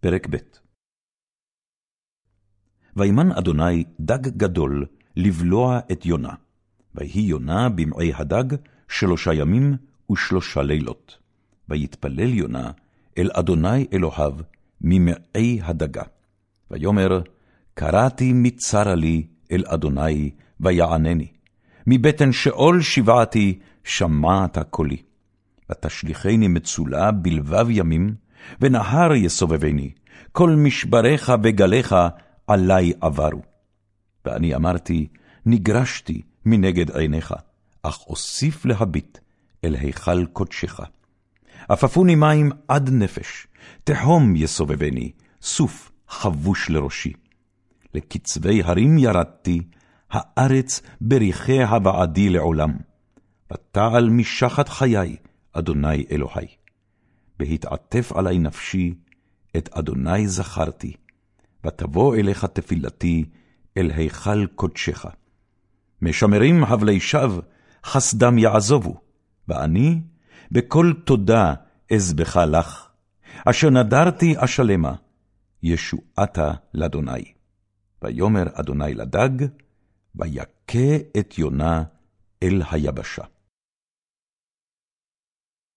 פרק ב' וימן אדוני דג גדול לבלוע את יונה, ויהי יונה במעי הדג שלושה ימים ושלושה לילות. ויתפלל יונה אל אדוני אלוהיו ממעי הדגה. ויאמר, קראתי מצרה לי אל אדוני, ויענני. מבטן שאול שבעתי, שמעת קולי. ותשליכני מצולה בלבב ימים, ונהר יסובבני, כל משבריך וגליך עלי עברו. ואני אמרתי, נגרשתי מנגד עיניך, אך אוסיף להביט אל היכל קודשך. עפפוני מים עד נפש, תהום יסובבני, סוף חבוש לראשי. לקצווי הרים ירדתי, הארץ בריחיה בעדי לעולם. ותעל משחת חיי, אדוני אלוהי. בהתעטף עלי נפשי, את אדוני זכרתי, ותבוא אליך תפילתי, אל היכל קודשך. משמרים הבלי שווא, חסדם יעזובו, ואני בכל תודה אזבחה לך, אשר נדרתי אשלמה, ישועתה לאדוני. ויאמר אדוני לדג, ויכה את יונה אל היבשה.